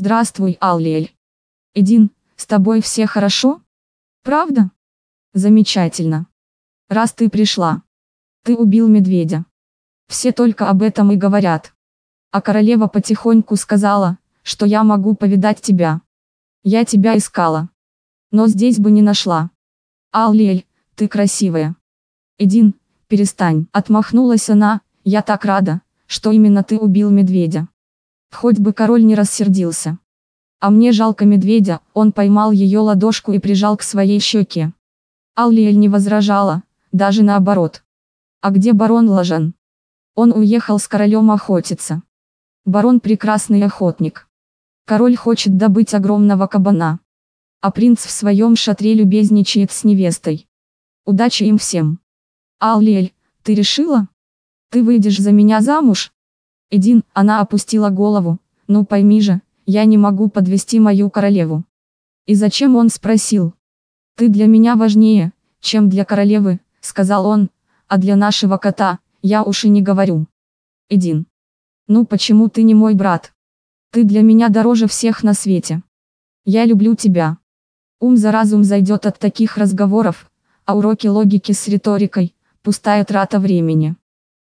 Здравствуй, Аллиэль. Эдин, с тобой все хорошо? Правда? Замечательно. Раз ты пришла. Ты убил медведя. Все только об этом и говорят. А королева потихоньку сказала, что я могу повидать тебя. Я тебя искала. Но здесь бы не нашла. Аллиэль, ты красивая. Эдин, перестань. Отмахнулась она, я так рада, что именно ты убил медведя. Хоть бы король не рассердился. А мне жалко медведя, он поймал ее ладошку и прижал к своей щеке. Аллиэль не возражала, даже наоборот. А где барон Лажан? Он уехал с королем охотиться. Барон прекрасный охотник. Король хочет добыть огромного кабана. А принц в своем шатре любезничает с невестой. Удачи им всем. Аллиэль, ты решила? Ты выйдешь за меня замуж? Эдин, она опустила голову, ну пойми же, я не могу подвести мою королеву. И зачем он спросил? Ты для меня важнее, чем для королевы, сказал он, а для нашего кота, я уж и не говорю. Эдин. Ну почему ты не мой брат? Ты для меня дороже всех на свете. Я люблю тебя. Ум за разум зайдет от таких разговоров, а уроки логики с риторикой – пустая трата времени.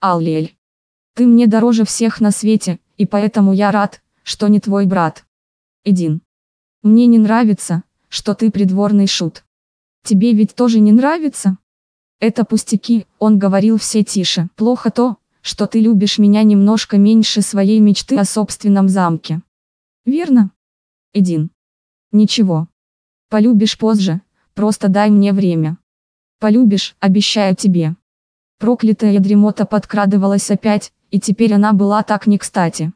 Аллиэль. Ты мне дороже всех на свете, и поэтому я рад, что не твой брат. Эдин. Мне не нравится, что ты придворный шут. Тебе ведь тоже не нравится? Это пустяки, он говорил все тише. Плохо то, что ты любишь меня немножко меньше своей мечты о собственном замке. Верно? Эдин. Ничего. Полюбишь позже, просто дай мне время. Полюбишь, обещаю тебе. Проклятая дремота подкрадывалась опять, и теперь она была так не кстати.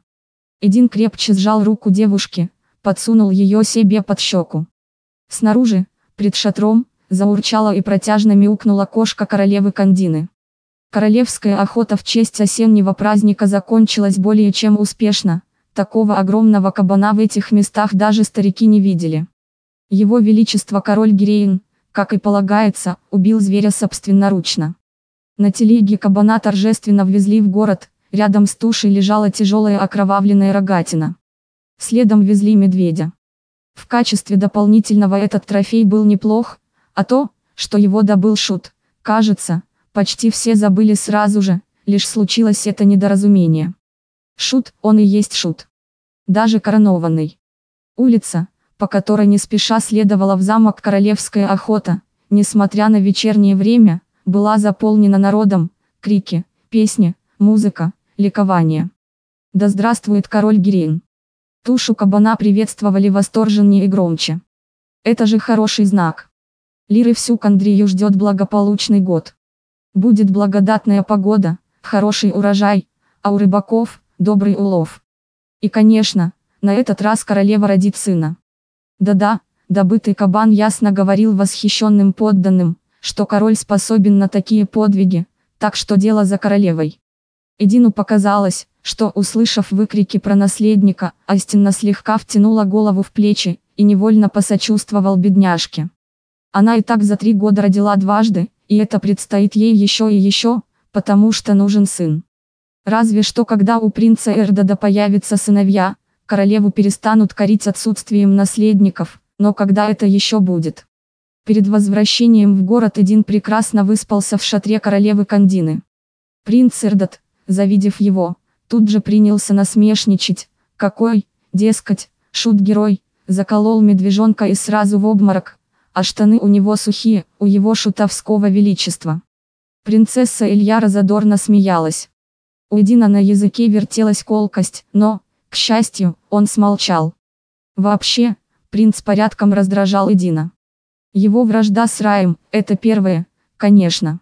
Эдин крепче сжал руку девушки, подсунул ее себе под щеку. Снаружи, пред шатром, заурчала и протяжно мяукнула кошка королевы Кандины. Королевская охота в честь осеннего праздника закончилась более чем успешно, такого огромного кабана в этих местах даже старики не видели. Его Величество король Гирейн, как и полагается, убил зверя собственноручно. На телеге кабана торжественно ввезли в город, Рядом с тушей лежала тяжелая окровавленная рогатина. Следом везли медведя. В качестве дополнительного этот трофей был неплох, а то, что его добыл шут, кажется, почти все забыли сразу же, лишь случилось это недоразумение. Шут, он и есть шут. Даже коронованный. Улица, по которой не спеша следовала в замок Королевская охота, несмотря на вечернее время, была заполнена народом, крики, песни, музыка, ликование. Да здравствует король Гирин. Тушу кабана приветствовали восторженнее и громче. Это же хороший знак. Лиры всю Кандрию ждет благополучный год. Будет благодатная погода, хороший урожай, а у рыбаков – добрый улов. И конечно, на этот раз королева родит сына. Да-да, добытый кабан ясно говорил восхищенным подданным, что король способен на такие подвиги, так что дело за королевой. Эдину показалось, что, услышав выкрики про наследника, Астинна слегка втянула голову в плечи, и невольно посочувствовал бедняжке. Она и так за три года родила дважды, и это предстоит ей еще и еще, потому что нужен сын. Разве что когда у принца Эрдода появятся сыновья, королеву перестанут корить отсутствием наследников, но когда это еще будет? Перед возвращением в город Эдин прекрасно выспался в шатре королевы Кандины. Принц Эрдот, завидев его, тут же принялся насмешничать, какой, дескать, шут-герой, заколол медвежонка и сразу в обморок, а штаны у него сухие, у его шутовского величества. Принцесса Ильяра задорно смеялась. У Эдина на языке вертелась колкость, но, к счастью, он смолчал. Вообще, принц порядком раздражал Эдина. Его вражда с Раем, это первое, конечно.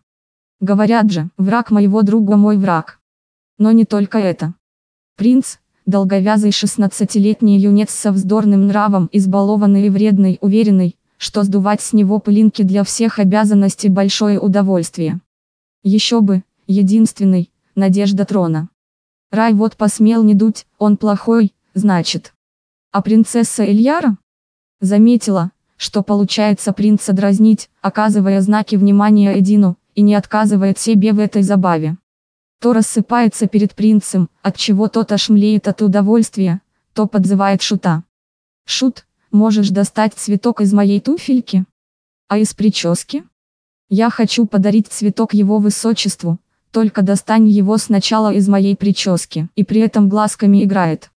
Говорят же, враг моего друга мой враг. Но не только это. Принц, долговязый 16-летний юнец со вздорным нравом, избалованный и вредный, уверенный, что сдувать с него пылинки для всех обязанностей большое удовольствие. Еще бы, единственный, надежда трона. Рай вот посмел не дуть, он плохой, значит. А принцесса Ильяра? Заметила, что получается принца дразнить, оказывая знаки внимания Эдину, и не отказывает себе в этой забаве то рассыпается перед принцем, от чего тот ошмлеет от удовольствия, то подзывает шута. Шут, можешь достать цветок из моей туфельки? А из прически? Я хочу подарить цветок его высочеству, только достань его сначала из моей прически, и при этом глазками играет.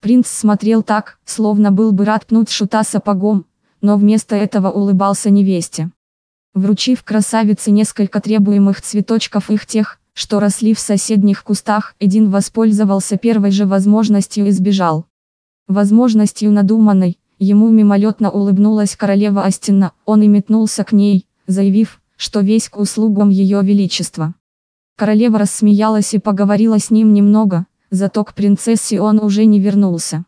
Принц смотрел так, словно был бы рад пнуть шута сапогом, но вместо этого улыбался невесте. Вручив красавице несколько требуемых цветочков их тех, что росли в соседних кустах, Эдин воспользовался первой же возможностью и сбежал. Возможностью надуманной, ему мимолетно улыбнулась королева Астина, он и метнулся к ней, заявив, что весь к услугам ее величества. Королева рассмеялась и поговорила с ним немного, зато к принцессе он уже не вернулся.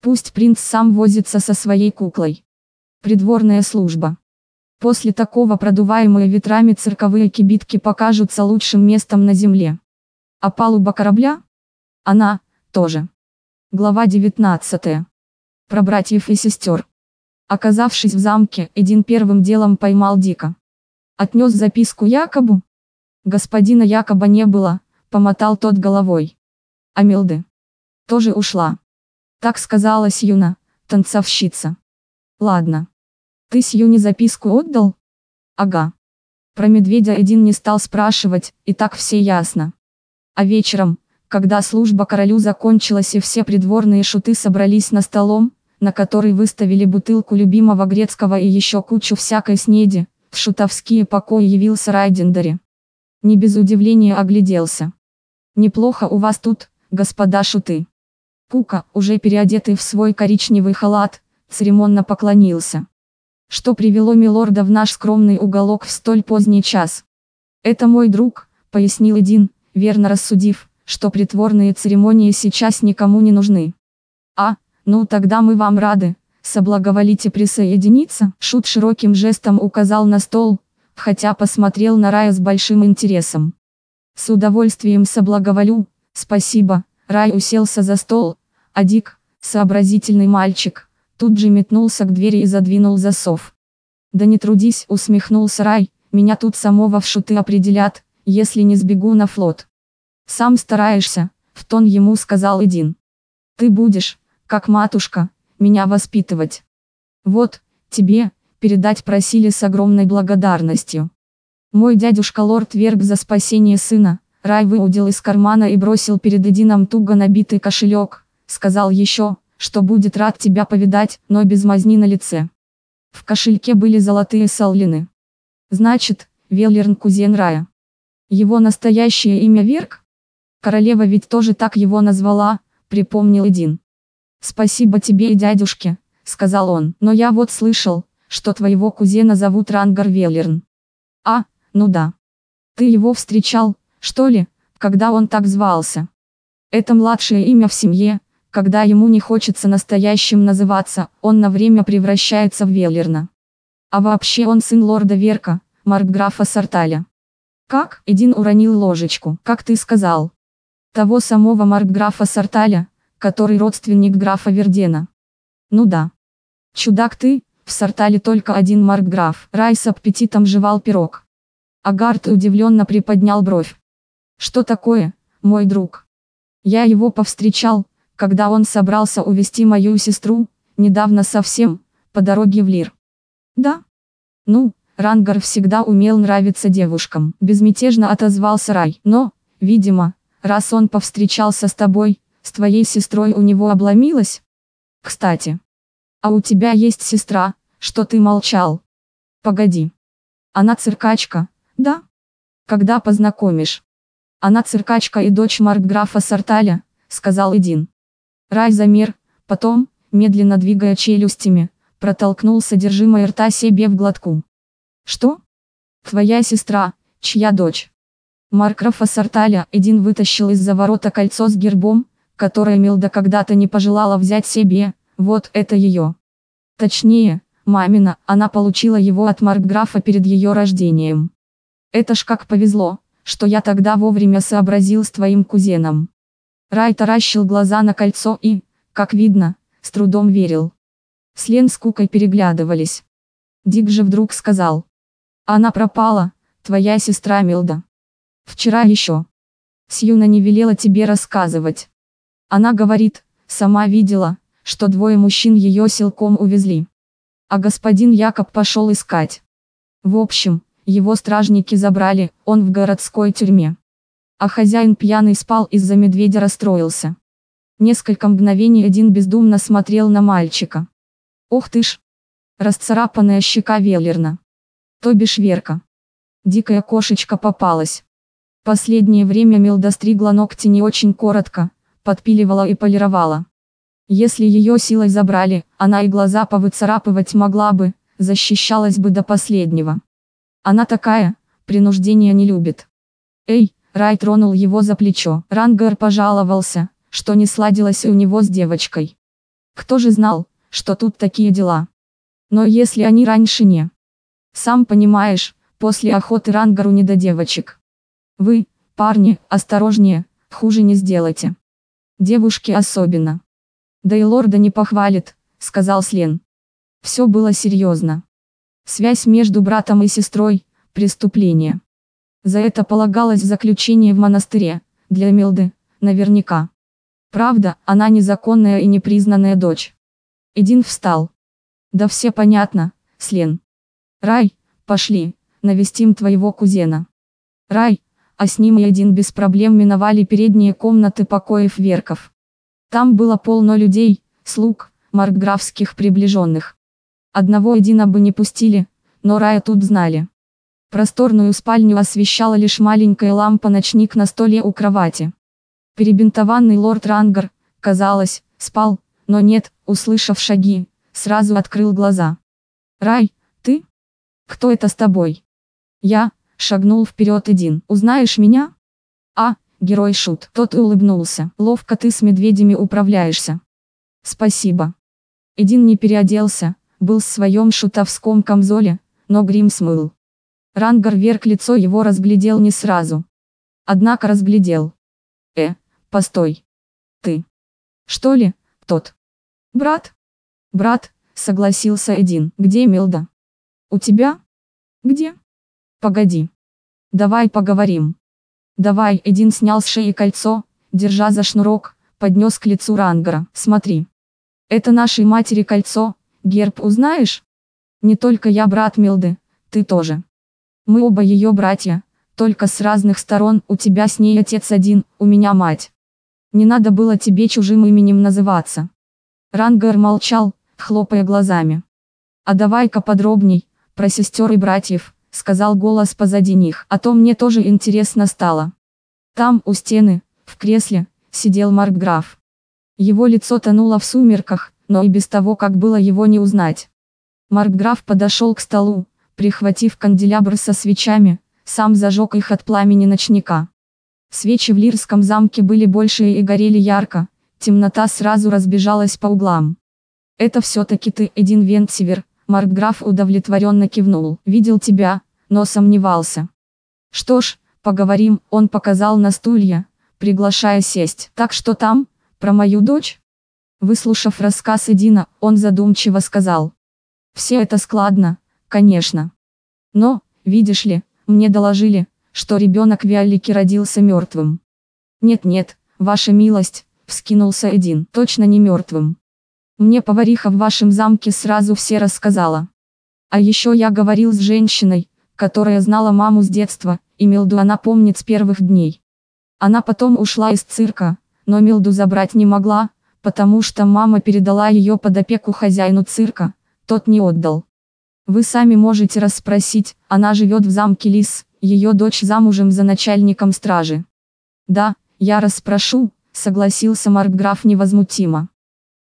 Пусть принц сам возится со своей куклой. Придворная служба. После такого продуваемые ветрами цирковые кибитки покажутся лучшим местом на земле. А палуба корабля? Она, тоже. Глава 19. Про братьев и сестер. Оказавшись в замке, Эдин первым делом поймал Дика. Отнес записку Якобу. Господина Якоба не было, помотал тот головой. А Милды тоже ушла. Так сказала Сьюна, танцовщица. Ладно. Ты Сьюне записку отдал? Ага. Про медведя Эдин не стал спрашивать, и так все ясно. А вечером, когда служба королю закончилась и все придворные шуты собрались на столом, на который выставили бутылку любимого грецкого и еще кучу всякой снеди, в шутовские покои явился Райдендари. Не без удивления огляделся. «Неплохо у вас тут, господа шуты». Пука, уже переодетый в свой коричневый халат, церемонно поклонился. «Что привело милорда в наш скромный уголок в столь поздний час?» «Это мой друг», — пояснил Эдин, верно рассудив, что притворные церемонии сейчас никому не нужны. А, ну тогда мы вам рады, соблаговолите присоединиться, Шут широким жестом указал на стол, хотя посмотрел на Рая с большим интересом. С удовольствием соблаговолю, спасибо, Рай уселся за стол, а Дик, сообразительный мальчик, тут же метнулся к двери и задвинул засов. Да не трудись, усмехнулся Рай, меня тут самого в шуты определят, если не сбегу на флот. Сам стараешься, в тон ему сказал Эдин. Ты будешь, как матушка, меня воспитывать. Вот, тебе, передать просили с огромной благодарностью. Мой дядюшка лорд Верг за спасение сына, Рай выудил из кармана и бросил перед Эдином туго набитый кошелек, сказал еще, что будет рад тебя повидать, но без мазни на лице. В кошельке были золотые саллины. Значит, Веллерн кузен Рая. Его настоящее имя Верг? Королева ведь тоже так его назвала, припомнил Эдин. Спасибо тебе и дядюшке, сказал он, но я вот слышал, что твоего кузена зовут Рангар Веллерн. А, ну да. Ты его встречал, что ли, когда он так звался? Это младшее имя в семье, когда ему не хочется настоящим называться, он на время превращается в Веллерна. А вообще он сын лорда Верка, маркграфа Сарталя. Как? Эдин уронил ложечку, как ты сказал. Того самого маркграфа Сарталя, который родственник графа Вердена. Ну да. Чудак ты, в Сартале только один маркграф. Рай с аппетитом жевал пирог. Агарт удивленно приподнял бровь. Что такое, мой друг? Я его повстречал, когда он собрался увести мою сестру, недавно совсем, по дороге в Лир. Да? Ну, Рангар всегда умел нравиться девушкам. Безмятежно отозвался Рай. Но, видимо, Раз он повстречался с тобой, с твоей сестрой у него обломилось? Кстати. А у тебя есть сестра, что ты молчал? Погоди. Она циркачка, да? Когда познакомишь? Она циркачка и дочь маркграфа Сарталя, сказал Эдин. Рай замер, потом, медленно двигая челюстями, протолкнул содержимое рта себе в глотку. Что? Твоя сестра, чья дочь? Маркрафа Сарталя Эдин вытащил из-за ворота кольцо с гербом, которое Милда когда-то не пожелала взять себе, вот это ее. Точнее, мамина, она получила его от Маркграфа перед ее рождением. Это ж как повезло, что я тогда вовремя сообразил с твоим кузеном. Рай таращил глаза на кольцо и, как видно, с трудом верил. Слен с Кукой переглядывались. Дик же вдруг сказал. Она пропала, твоя сестра Милда. Вчера еще. Сьюна не велела тебе рассказывать. Она говорит, сама видела, что двое мужчин ее силком увезли. А господин Якоб пошел искать. В общем, его стражники забрали, он в городской тюрьме. А хозяин пьяный спал из-за медведя расстроился. Несколько мгновений один бездумно смотрел на мальчика. Ох ты ж! Расцарапанная щека Веллерна. То бишь Верка. Дикая кошечка попалась. Последнее время Милда стригла ногти не очень коротко, подпиливала и полировала. Если ее силой забрали, она и глаза повыцарапывать могла бы, защищалась бы до последнего. Она такая, принуждения не любит. Эй, Рай тронул его за плечо. Рангер пожаловался, что не сладилось у него с девочкой. Кто же знал, что тут такие дела? Но если они раньше не... Сам понимаешь, после охоты Рангару не до девочек. Вы, парни, осторожнее, хуже не сделайте. Девушки особенно. Да и лорда не похвалит, сказал Слен. Все было серьезно. Связь между братом и сестрой – преступление. За это полагалось заключение в монастыре, для Милды, наверняка. Правда, она незаконная и непризнанная дочь. Эдин встал. Да все понятно, Слен. Рай, пошли, навестим твоего кузена. Рай, а с ним и один без проблем миновали передние комнаты покоев Верков. Там было полно людей, слуг, маркграфских приближенных. Одного Эдина бы не пустили, но Рая тут знали. Просторную спальню освещала лишь маленькая лампа-ночник на столе у кровати. Перебинтованный лорд Рангар, казалось, спал, но нет, услышав шаги, сразу открыл глаза. «Рай, ты? Кто это с тобой?» «Я», — шагнул вперед Эдин. «Узнаешь меня?» «А, герой Шут». Тот улыбнулся. «Ловко ты с медведями управляешься». «Спасибо». Эдин не переоделся, был в своем шутовском камзоле, но грим смыл. Рангар вверх лицо его разглядел не сразу. Однако разглядел. Э, постой. Ты. Что ли, тот? Брат? Брат, согласился один. Где Милда? У тебя? Где? Погоди. Давай поговорим. Давай, Эдин снял с шеи кольцо, держа за шнурок, поднес к лицу Рангара. Смотри. Это нашей матери кольцо, герб узнаешь? Не только я брат Милды, ты тоже. Мы оба ее братья, только с разных сторон, у тебя с ней отец один, у меня мать. Не надо было тебе чужим именем называться. Рангер молчал, хлопая глазами. А давай-ка подробней, про сестер и братьев, сказал голос позади них, а то мне тоже интересно стало. Там, у стены, в кресле, сидел Маркграф. Его лицо тонуло в сумерках, но и без того, как было его не узнать. Маркграф подошел к столу, прихватив канделябр со свечами, сам зажег их от пламени ночника. Свечи в Лирском замке были больше и горели ярко, темнота сразу разбежалась по углам. «Это все-таки ты, Эдин Вентсивер», Маркграф удовлетворенно кивнул. «Видел тебя, но сомневался». «Что ж, поговорим», он показал на стулья, приглашая сесть. «Так что там, про мою дочь?» Выслушав рассказ Эдина, он задумчиво сказал. «Все это складно, конечно. Но, видишь ли, мне доложили, что ребенок Виолики родился мертвым. Нет-нет, ваша милость, вскинулся один, точно не мертвым. Мне повариха в вашем замке сразу все рассказала. А еще я говорил с женщиной, которая знала маму с детства, и Милду она помнит с первых дней. Она потом ушла из цирка, но Милду забрать не могла, потому что мама передала ее под опеку хозяину цирка, тот не отдал. Вы сами можете расспросить, она живет в замке Лис, ее дочь замужем за начальником стражи. Да, я расспрошу, согласился Маркграф невозмутимо.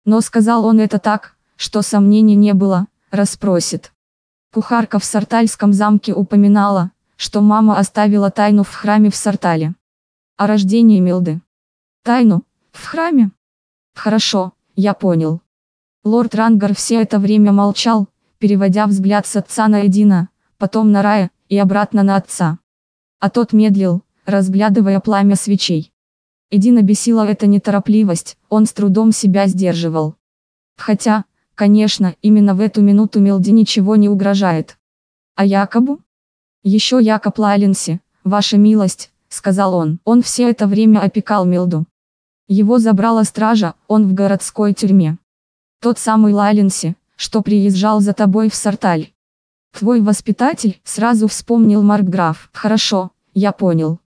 Но сказал он это так, что сомнений не было, расспросит. Кухарка в Сартальском замке упоминала, что мама оставила тайну в храме в Сартале. О рождении Милды. Тайну? В храме? Хорошо, я понял. Лорд Рангар все это время молчал, переводя взгляд с отца на Эдина, потом на Рая, и обратно на отца. А тот медлил, разглядывая пламя свечей. Эдина бесила эта неторопливость, он с трудом себя сдерживал. Хотя, конечно, именно в эту минуту Мелди ничего не угрожает. А Якобу? Еще Якоб Лайленси, ваша милость, сказал он. Он все это время опекал Милду. Его забрала стража, он в городской тюрьме. Тот самый Лаленси, что приезжал за тобой в Сарталь. Твой воспитатель, сразу вспомнил Маркграф. Хорошо, я понял.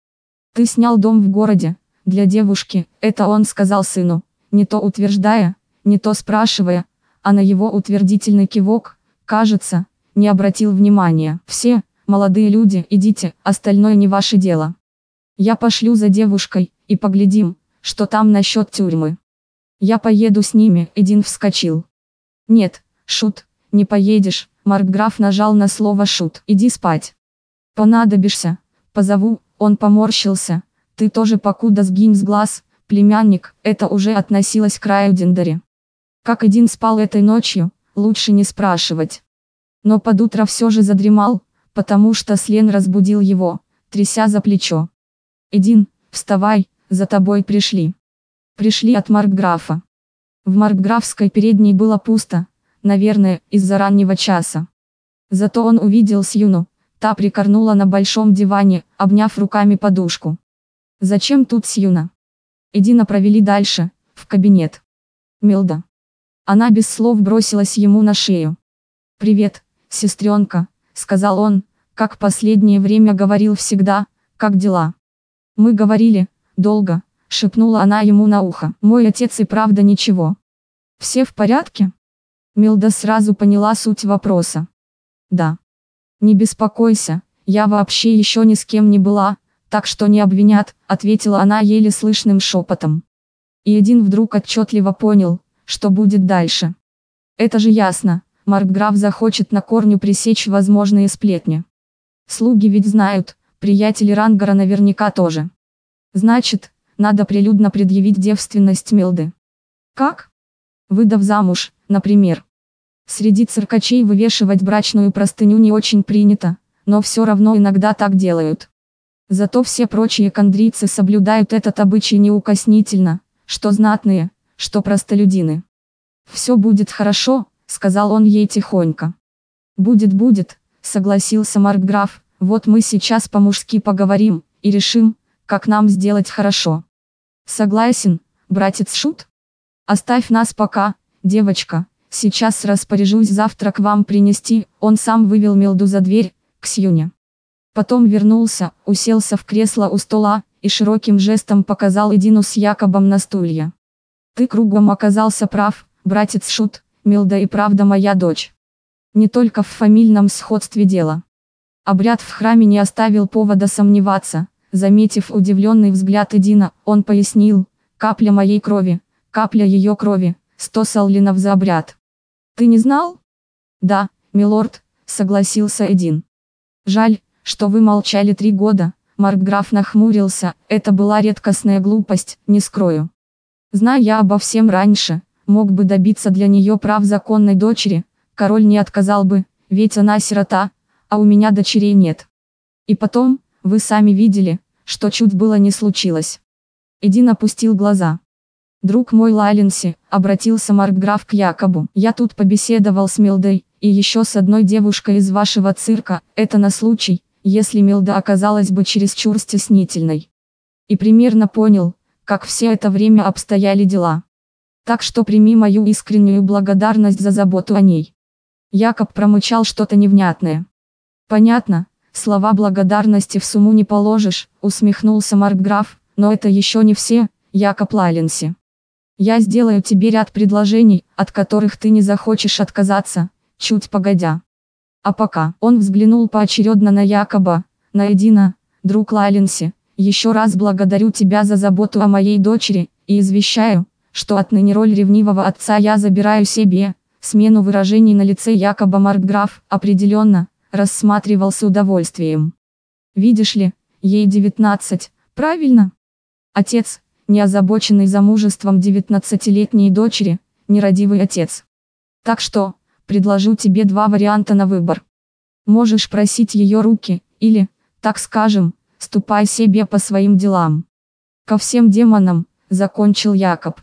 Ты снял дом в городе, для девушки, это он сказал сыну, не то утверждая, не то спрашивая, а на его утвердительный кивок, кажется, не обратил внимания. Все, молодые люди, идите, остальное не ваше дело. Я пошлю за девушкой, и поглядим, что там насчет тюрьмы. Я поеду с ними, Эдин вскочил. Нет, Шут, не поедешь, Маркграф нажал на слово Шут. Иди спать. Понадобишься, позову, он поморщился. Ты тоже покуда сгинь с глаз, племянник, это уже относилось к Раю Диндере. Как Эдин спал этой ночью, лучше не спрашивать. Но под утро все же задремал, потому что Слен разбудил его, тряся за плечо. «Эдин, вставай, за тобой пришли». Пришли от Маркграфа. В Маркграфской передней было пусто, наверное, из-за раннего часа. Зато он увидел Сьюну, та прикорнула на большом диване, обняв руками подушку. «Зачем тут Сьюна?» Эдина провели дальше, в кабинет. Милда. Она без слов бросилась ему на шею. «Привет, сестренка», — сказал он, как последнее время говорил всегда, «как дела?» «Мы говорили, долго», — шепнула она ему на ухо. «Мой отец и правда ничего». «Все в порядке?» Милда сразу поняла суть вопроса. «Да». «Не беспокойся, я вообще еще ни с кем не была, так что не обвинят», — ответила она еле слышным шепотом. И один вдруг отчетливо понял, что будет дальше. Это же ясно, Маркграф захочет на корню пресечь возможные сплетни. Слуги ведь знают, приятели Рангара наверняка тоже. Значит, надо прилюдно предъявить девственность Милды. Как? Выдав замуж, например. Среди циркачей вывешивать брачную простыню не очень принято, но все равно иногда так делают. Зато все прочие кондрийцы соблюдают этот обычай неукоснительно, что знатные, что простолюдины. «Все будет хорошо», — сказал он ей тихонько. «Будет, будет», — согласился Маркграф, «вот мы сейчас по-мужски поговорим, и решим, как нам сделать хорошо». «Согласен, братец Шут?» «Оставь нас пока, девочка, сейчас распоряжусь завтра к вам принести», он сам вывел Милду за дверь, к Сьюне. Потом вернулся, уселся в кресло у стола, и широким жестом показал Эдину с Якобом на стулья. Ты кругом оказался прав, братец Шут, Милда и правда моя дочь. Не только в фамильном сходстве дела. Обряд в храме не оставил повода сомневаться, заметив удивленный взгляд Эдина, он пояснил, капля моей крови, капля ее крови, сто саллинов за обряд. Ты не знал? Да, милорд, согласился Эдин. Жаль, что вы молчали три года, Маркграф нахмурился, это была редкостная глупость, не скрою. Зная я обо всем раньше, мог бы добиться для нее прав законной дочери, король не отказал бы, ведь она сирота, а у меня дочерей нет. И потом, вы сами видели, что чуть было не случилось. Эдин опустил глаза. «Друг мой Лайленси», — обратился Маркграф к Якобу. «Я тут побеседовал с Милдой, и еще с одной девушкой из вашего цирка, это на случай, если Милда оказалась бы чересчур стеснительной. И примерно понял, как все это время обстояли дела. Так что прими мою искреннюю благодарность за заботу о ней. Якоб промычал что-то невнятное. Понятно, слова благодарности в сумму не положишь, усмехнулся Маркграф, но это еще не все, Якоб Лайленси. Я сделаю тебе ряд предложений, от которых ты не захочешь отказаться, чуть погодя. А пока, он взглянул поочередно на Якоба, на Эдина, друг Лайленси, еще раз благодарю тебя за заботу о моей дочери, и извещаю, что отныне роль ревнивого отца я забираю себе. Смену выражений на лице Якоба Маркграф, определенно, рассматривал с удовольствием. Видишь ли, ей 19, правильно? Отец, не озабоченный замужеством 19-летней дочери, нерадивый отец. Так что, предложу тебе два варианта на выбор. Можешь просить ее руки, или, так скажем, ступай себе по своим делам. Ко всем демонам, закончил Якоб.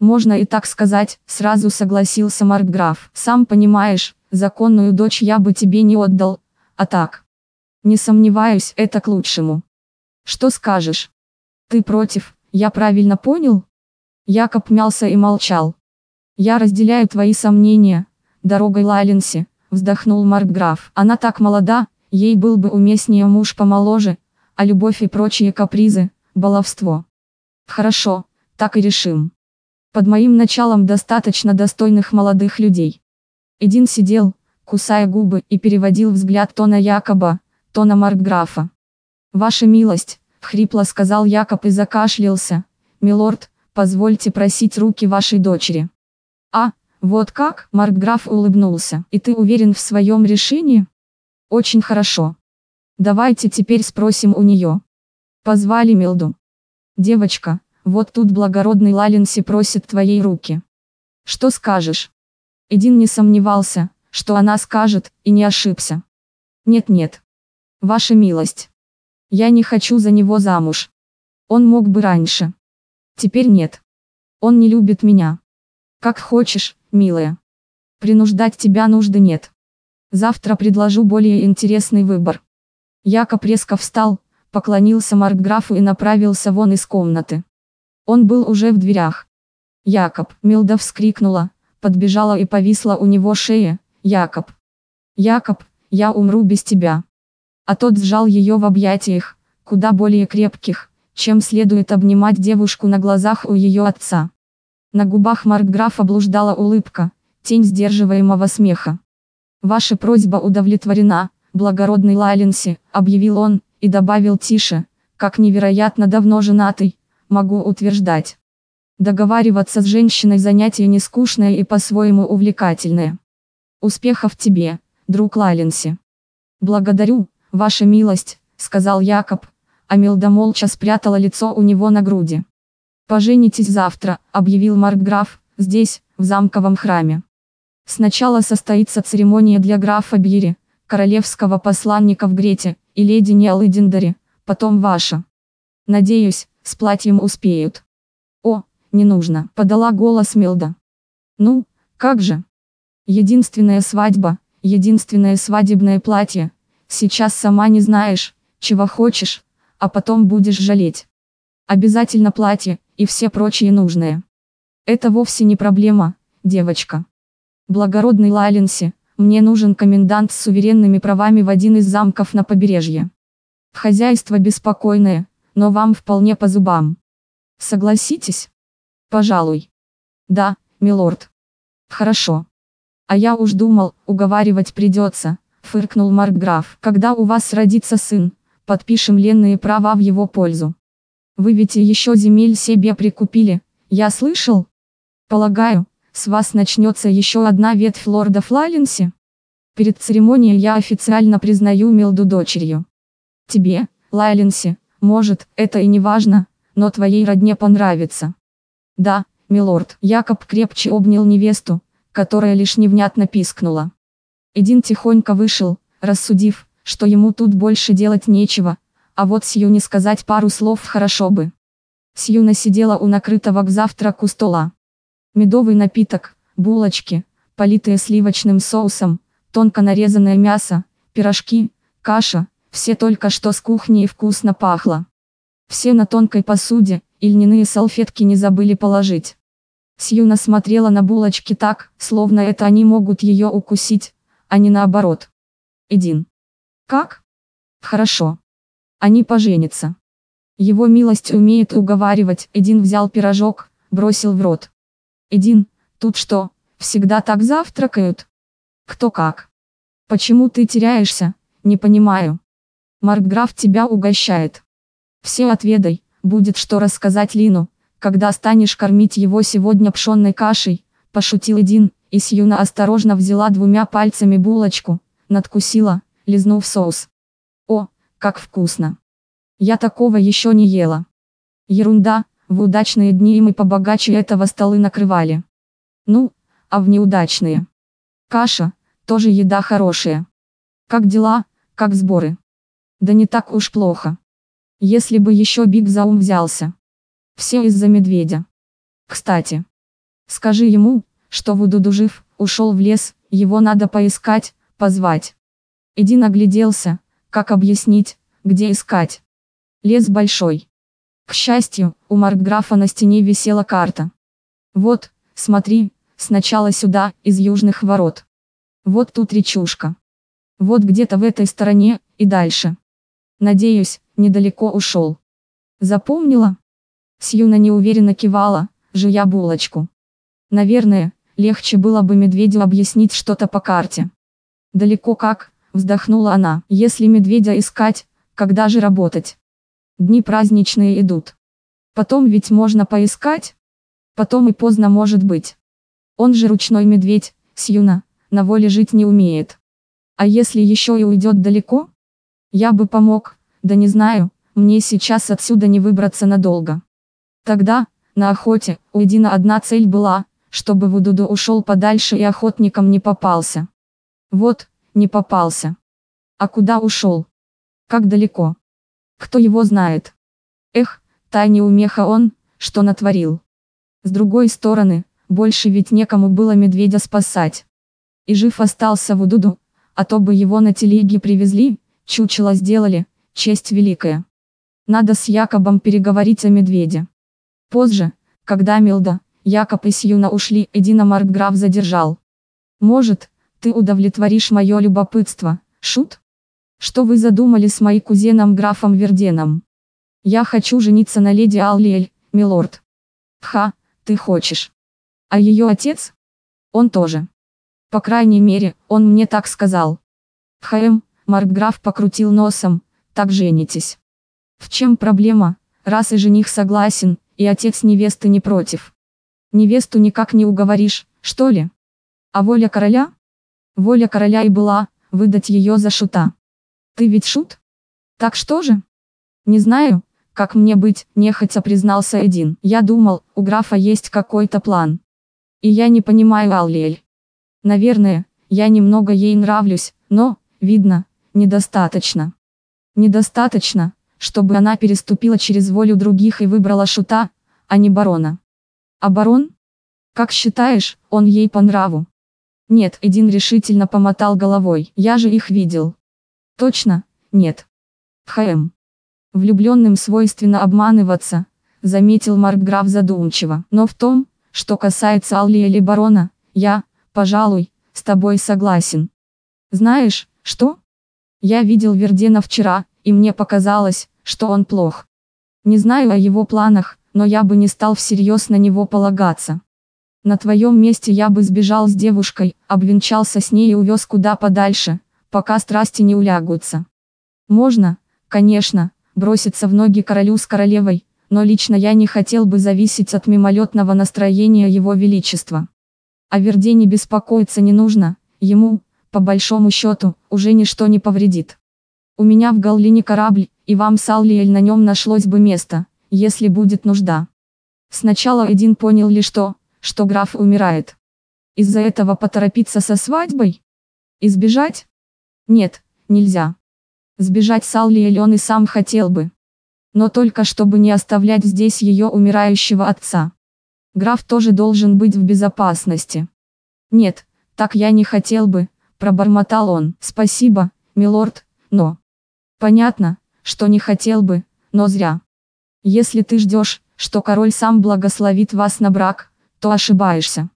Можно и так сказать, сразу согласился Маркграф. Сам понимаешь, законную дочь я бы тебе не отдал, а так. Не сомневаюсь, это к лучшему. Что скажешь? Ты против, я правильно понял? Якоб мялся и молчал. Я разделяю твои сомнения, дорогой Лайленси, вздохнул Маркграф. Она так молода, ей был бы уместнее муж помоложе, а любовь и прочие капризы, баловство. Хорошо, так и решим. Под моим началом достаточно достойных молодых людей. Эдин сидел, кусая губы, и переводил взгляд то на Якоба, то на Маркграфа. «Ваша милость», — хрипло сказал Якоб и закашлялся, — «милорд, позвольте просить руки вашей дочери». «А, вот как?» — Маркграф улыбнулся. «И ты уверен в своем решении?» «Очень хорошо. Давайте теперь спросим у нее». Позвали Милду. «Девочка, вот тут благородный Лаленси просит твоей руки. Что скажешь?» Эдин не сомневался, что она скажет, и не ошибся. «Нет-нет. Ваша милость. Я не хочу за него замуж. Он мог бы раньше. Теперь нет. Он не любит меня. Как хочешь, милая. Принуждать тебя нужды нет. Завтра предложу более интересный выбор. Якоб резко встал, поклонился Маркграфу и направился вон из комнаты. Он был уже в дверях. Якоб, Милда вскрикнула, подбежала и повисла у него шея, Якоб. Якоб, я умру без тебя. А тот сжал ее в объятиях, куда более крепких, чем следует обнимать девушку на глазах у ее отца. На губах Маркграфа блуждала улыбка, тень сдерживаемого смеха. «Ваша просьба удовлетворена, благородный Лайленси», — объявил он, и добавил тише, как невероятно давно женатый, могу утверждать. Договариваться с женщиной занятие не скучное и по-своему увлекательное. Успехов тебе, друг Лайленси. Благодарю, ваша милость, сказал Якоб, а Милда молча спрятала лицо у него на груди. «Поженитесь завтра», — объявил Маркграф, — «здесь, в замковом храме. Сначала состоится церемония для графа Бири, королевского посланника в Грете, и леди Ниалы Диндари, потом ваша. Надеюсь, с платьем успеют». «О, не нужно», — подала голос Милда. «Ну, как же?» Единственная свадьба, единственное свадебное платье. Сейчас сама не знаешь, чего хочешь, а потом будешь жалеть. Обязательно платье, и все прочие нужные. Это вовсе не проблема, девочка. Благородный Лайленси, мне нужен комендант с суверенными правами в один из замков на побережье. Хозяйство беспокойное, но вам вполне по зубам. Согласитесь? Пожалуй. Да, милорд. Хорошо. А я уж думал, уговаривать придется, фыркнул Маркграф. Когда у вас родится сын, подпишем ленные права в его пользу. Вы ведь еще земель себе прикупили, я слышал? Полагаю, с вас начнется еще одна ветвь лорда Флайленси? Перед церемонией я официально признаю Милду дочерью. Тебе, Лайленси, может, это и не важно, но твоей родне понравится. Да, милорд. Якоб крепче обнял невесту, которая лишь невнятно пискнула. Эдин тихонько вышел, рассудив, что ему тут больше делать нечего, а вот Сью сказать пару слов хорошо бы. Сьюна сидела у накрытого к завтраку стола. Медовый напиток, булочки, политые сливочным соусом, тонко нарезанное мясо, пирожки, каша, все только что с кухни и вкусно пахло. Все на тонкой посуде, и льняные салфетки не забыли положить. Сьюна смотрела на булочки так, словно это они могут ее укусить, а не наоборот. Эдин. Как? Хорошо. Они поженятся. Его милость умеет уговаривать. Эдин взял пирожок, бросил в рот. Эдин, тут что, всегда так завтракают? Кто как? Почему ты теряешься, не понимаю. Маркграф тебя угощает. Все отведай, будет что рассказать Лину, когда станешь кормить его сегодня пшенной кашей, пошутил Эдин, и Сьюна осторожно взяла двумя пальцами булочку, надкусила, лизнув соус. О, как вкусно! Я такого еще не ела. Ерунда, в удачные дни и мы побогаче этого столы накрывали. Ну, а в неудачные. Каша, тоже еда хорошая. Как дела, как сборы? Да не так уж плохо. Если бы еще Биг за ум взялся. Все из-за медведя. Кстати. Скажи ему, что Вудуду жив, ушел в лес, его надо поискать, позвать. Иди нагляделся, как объяснить, где искать. Лес большой. К счастью, у Маркграфа на стене висела карта. Вот, смотри, сначала сюда, из южных ворот. Вот тут речушка. Вот где-то в этой стороне, и дальше. Надеюсь, недалеко ушел. Запомнила? Сьюна неуверенно кивала, жуя булочку. Наверное, легче было бы медведю объяснить что-то по карте. Далеко как, вздохнула она. Если медведя искать, когда же работать? Дни праздничные идут. Потом ведь можно поискать. Потом и поздно может быть. Он же ручной медведь, Сьюна, на воле жить не умеет. А если еще и уйдет далеко? Я бы помог, да не знаю, мне сейчас отсюда не выбраться надолго. Тогда, на охоте, у Эдина одна цель была, чтобы Вудуду ушел подальше и охотникам не попался. Вот, не попался. А куда ушел? Как далеко? Кто его знает? Эх, та умеха он, что натворил. С другой стороны, больше ведь некому было медведя спасать. И жив остался Вудуду, а то бы его на телеге привезли, чучело сделали, честь великая. Надо с Якобом переговорить о медведе. Позже, когда Милда, Якоб и Сьюна ушли, Эдина Маркграф задержал. Может, ты удовлетворишь мое любопытство, Шут? Что вы задумали с моим кузеном графом Верденом? Я хочу жениться на леди Аллиэль, милорд. Ха, ты хочешь. А ее отец? Он тоже. По крайней мере, он мне так сказал. Хэм, Маркграф покрутил носом, так женитесь. В чем проблема, раз и жених согласен, и отец невесты не против? Невесту никак не уговоришь, что ли? А воля короля? Воля короля и была, выдать ее за шута. Ты ведь шут? Так что же? Не знаю, как мне быть, нехотя признался один. Я думал, у графа есть какой-то план. И я не понимаю Аллиэль. Наверное, я немного ей нравлюсь, но, видно, недостаточно. Недостаточно, чтобы она переступила через волю других и выбрала шута, а не барона. А барон? Как считаешь, он ей по нраву? Нет, Эдин решительно помотал головой. Я же их видел. Точно, нет. Хэм. Влюбленным свойственно обманываться, заметил Маркграф задумчиво. Но в том, что касается Алли или барона, я, пожалуй, с тобой согласен. Знаешь, что? Я видел Вердена вчера, и мне показалось, что он плох. Не знаю о его планах, но я бы не стал всерьез на него полагаться. На твоем месте я бы сбежал с девушкой, обвенчался с ней и увез куда подальше, пока страсти не улягутся. Можно, конечно, броситься в ноги королю с королевой, но лично я не хотел бы зависеть от мимолетного настроения его величества. О Вердене беспокоиться не нужно, ему, по большому счету, уже ничто не повредит. У меня в Галлине корабль, и вам с Аллиэль на нем нашлось бы место, если будет нужда. Сначала один понял лишь то, что граф умирает. Из-за этого поторопиться со свадьбой? Избежать? Нет, нельзя. Сбежать с Аллиэль он и сам хотел бы. Но только чтобы не оставлять здесь ее умирающего отца. Граф тоже должен быть в безопасности. Нет, так я не хотел бы, пробормотал он. Спасибо, милорд, но... Понятно, что не хотел бы, но зря. Если ты ждешь, что король сам благословит вас на брак, то ошибаешься.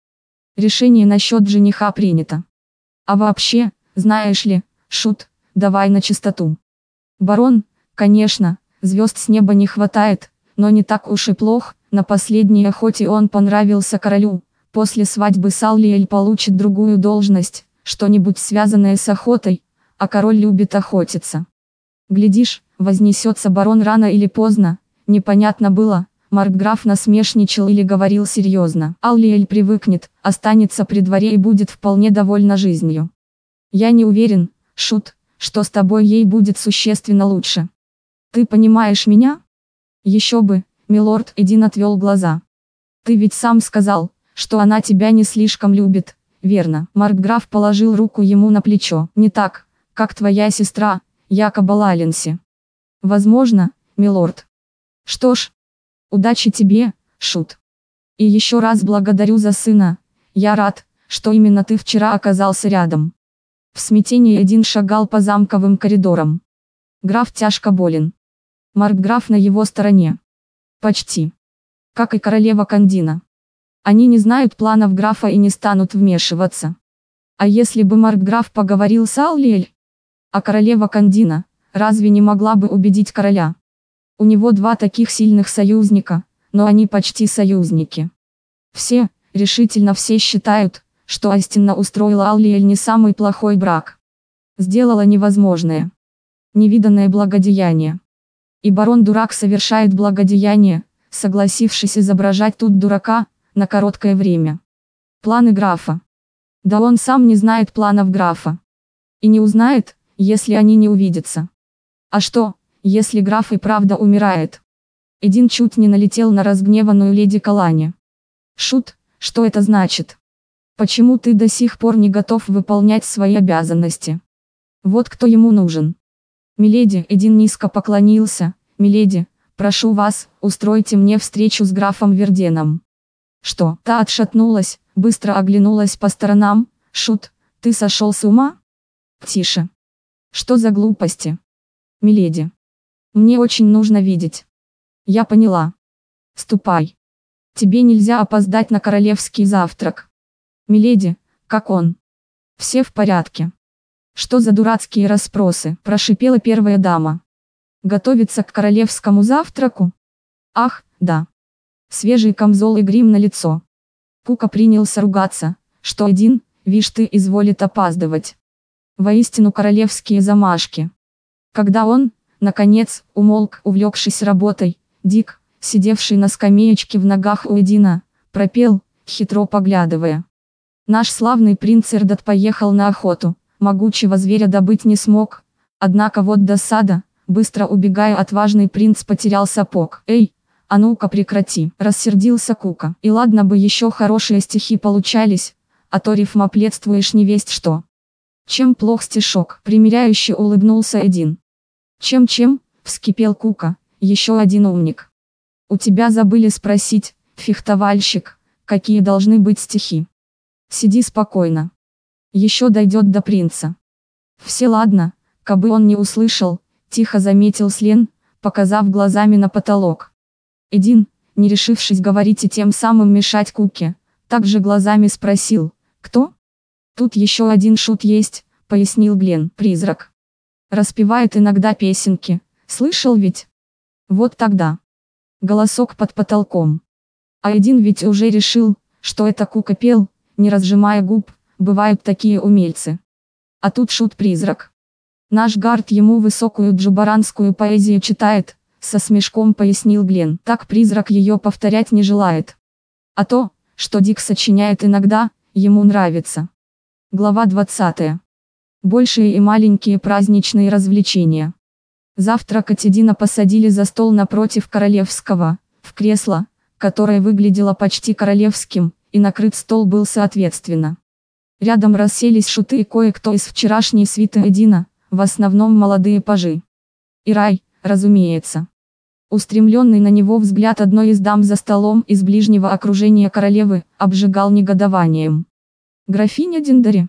Решение насчет жениха принято. А вообще, знаешь ли, шут, давай на чистоту. Барон, конечно, звезд с неба не хватает, но не так уж и плох, на последней охоте он понравился королю, после свадьбы Саллиэль получит другую должность, что-нибудь связанное с охотой, а король любит охотиться. Глядишь, вознесется барон рано или поздно, непонятно было, Маркграф насмешничал или говорил серьезно. Аллиэль привыкнет, останется при дворе и будет вполне довольна жизнью. Я не уверен, Шут, что с тобой ей будет существенно лучше. Ты понимаешь меня? Еще бы, милорд Эдин отвел глаза. Ты ведь сам сказал, что она тебя не слишком любит, верно? Маркграф положил руку ему на плечо. Не так, как твоя сестра, Якоба Лаленси. Возможно, милорд. Что ж, удачи тебе, Шут. И еще раз благодарю за сына, я рад, что именно ты вчера оказался рядом. В смятении один шагал по замковым коридорам. Граф тяжко болен. Маркграф на его стороне. Почти. Как и королева Кандина. Они не знают планов графа и не станут вмешиваться. А если бы Маркграф поговорил с Аулиэль? А королева Кандина, разве не могла бы убедить короля? У него два таких сильных союзника, но они почти союзники. Все, решительно все считают, что Астинна устроила Аулиэль не самый плохой брак. Сделала невозможное. Невиданное благодеяние. И барон-дурак совершает благодеяние, согласившись изображать тут дурака, на короткое время. Планы графа. Да он сам не знает планов графа. И не узнает, если они не увидятся. А что, если граф и правда умирает? Эдин чуть не налетел на разгневанную леди Калани. Шут, что это значит? Почему ты до сих пор не готов выполнять свои обязанности? Вот кто ему нужен. Миледи, Эдин низко поклонился, Миледи, прошу вас, устройте мне встречу с графом Верденом. Что? Та отшатнулась, быстро оглянулась по сторонам. Шут, ты сошел с ума? Тише. Что за глупости? Миледи. Мне очень нужно видеть. Я поняла. Ступай. Тебе нельзя опоздать на королевский завтрак. Миледи, как он? Все в порядке. Что за дурацкие расспросы, прошипела первая дама. Готовится к королевскому завтраку? Ах, да. Свежий камзол и грим на лицо. Кука принялся ругаться, что один, вишь ты, изволит опаздывать. Воистину королевские замашки. Когда он, наконец, умолк, увлекшись работой, Дик, сидевший на скамеечке в ногах у Эдина, пропел, хитро поглядывая. Наш славный принц Эрдот поехал на охоту, могучего зверя добыть не смог, однако вот досада, быстро убегая отважный принц потерял сапог. Эй, а ну-ка прекрати, рассердился Кука. И ладно бы еще хорошие стихи получались, а то рифмоплетствуешь не весть что. Чем плох стишок, примиряюще улыбнулся один. Чем-чем, вскипел Кука, еще один умник. У тебя забыли спросить, фехтовальщик, какие должны быть стихи. Сиди спокойно. Еще дойдет до принца. Все ладно, кабы он не услышал, тихо заметил Слен, показав глазами на потолок. Эдин, не решившись говорить и тем самым мешать Куке, также глазами спросил, кто? Тут еще один шут есть, пояснил Глен, призрак. Распевает иногда песенки, слышал ведь? Вот тогда. Голосок под потолком. А Эдин ведь уже решил, что это Кука пел, не разжимая губ, бывают такие умельцы. А тут шут-призрак. Наш гард ему высокую джубаранскую поэзию читает, со смешком пояснил Глен. Так призрак ее повторять не желает. А то, что Дик сочиняет иногда, ему нравится. Глава 20. Большие и маленькие праздничные развлечения. Завтра Катедина посадили за стол напротив королевского, в кресло, которое выглядело почти королевским, и накрыт стол был соответственно. Рядом расселись шуты и кое-кто из вчерашней свиты Эдина, в основном молодые пажи. И рай, разумеется. Устремленный на него взгляд одной из дам за столом из ближнего окружения королевы, обжигал негодованием. «Графиня Диндари!»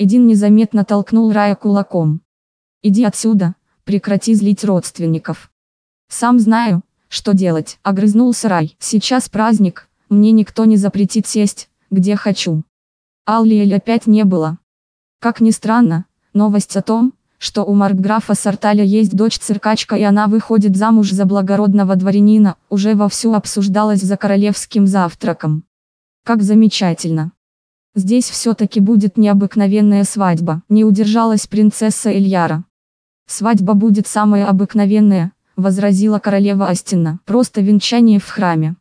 Эдин незаметно толкнул Рая кулаком. «Иди отсюда, прекрати злить родственников». «Сам знаю, что делать», — огрызнулся Рай. «Сейчас праздник, мне никто не запретит сесть, где хочу». Аллиэль опять не было. Как ни странно, новость о том, что у маркграфа Сарталя есть дочь-циркачка и она выходит замуж за благородного дворянина, уже вовсю обсуждалась за королевским завтраком. Как замечательно. Здесь все-таки будет необыкновенная свадьба, не удержалась принцесса Ильяра. Свадьба будет самая обыкновенная, возразила королева Астина, просто венчание в храме.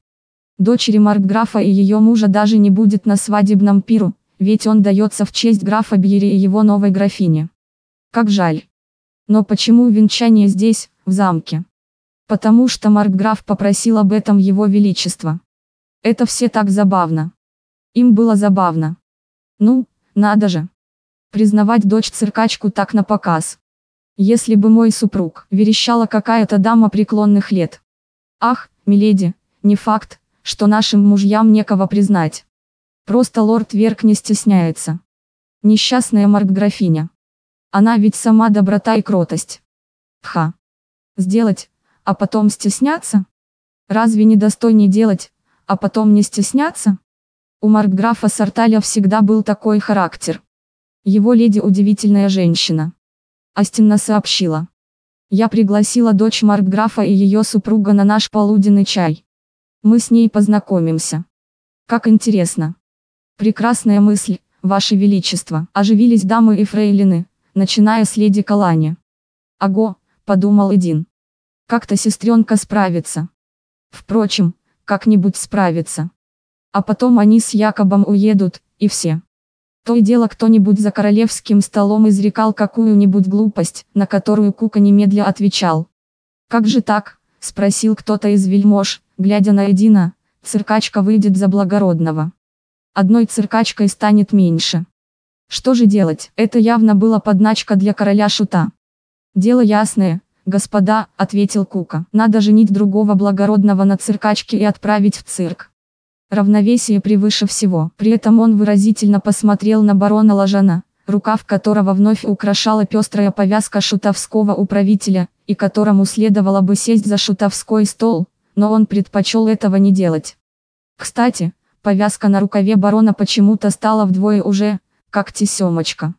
Дочери маркграфа и ее мужа даже не будет на свадебном пиру, ведь он дается в честь графа Бьери и его новой графине. Как жаль. Но почему венчание здесь, в замке? Потому что Маркграф попросил об этом его величество. Это все так забавно. Им было забавно. Ну, надо же. Признавать дочь-циркачку так на показ. Если бы мой супруг, верещала какая-то дама преклонных лет. Ах, миледи, не факт, что нашим мужьям некого признать. Просто лорд Верк не стесняется. Несчастная Маркграфиня. Она ведь сама доброта и кротость. Ха. Сделать, а потом стесняться? Разве не достойнее делать, а потом не стесняться? У маркграфа Сарталя всегда был такой характер. Его леди удивительная женщина. Астинна сообщила. Я пригласила дочь маркграфа и ее супруга на наш полуденный чай. Мы с ней познакомимся. Как интересно. Прекрасная мысль, Ваше Величество. Оживились дамы и фрейлины, начиная с леди Калани. Аго, подумал Эдин. Как-то сестренка справится. Впрочем, как-нибудь справится. А потом они с Якобом уедут, и все. То и дело кто-нибудь за королевским столом изрекал какую-нибудь глупость, на которую Кука немедля отвечал. «Как же так?» – спросил кто-то из вельмож, глядя на Эдина, циркачка выйдет за благородного. Одной циркачкой станет меньше. Что же делать? Это явно была подначка для короля шута. Дело ясное, «Господа», — ответил Кука, — «надо женить другого благородного на циркачке и отправить в цирк». Равновесие превыше всего. При этом он выразительно посмотрел на барона Лажана, рукав которого вновь украшала пестрая повязка шутовского управителя, и которому следовало бы сесть за шутовской стол, но он предпочел этого не делать. Кстати, повязка на рукаве барона почему-то стала вдвое уже, как тесемочка.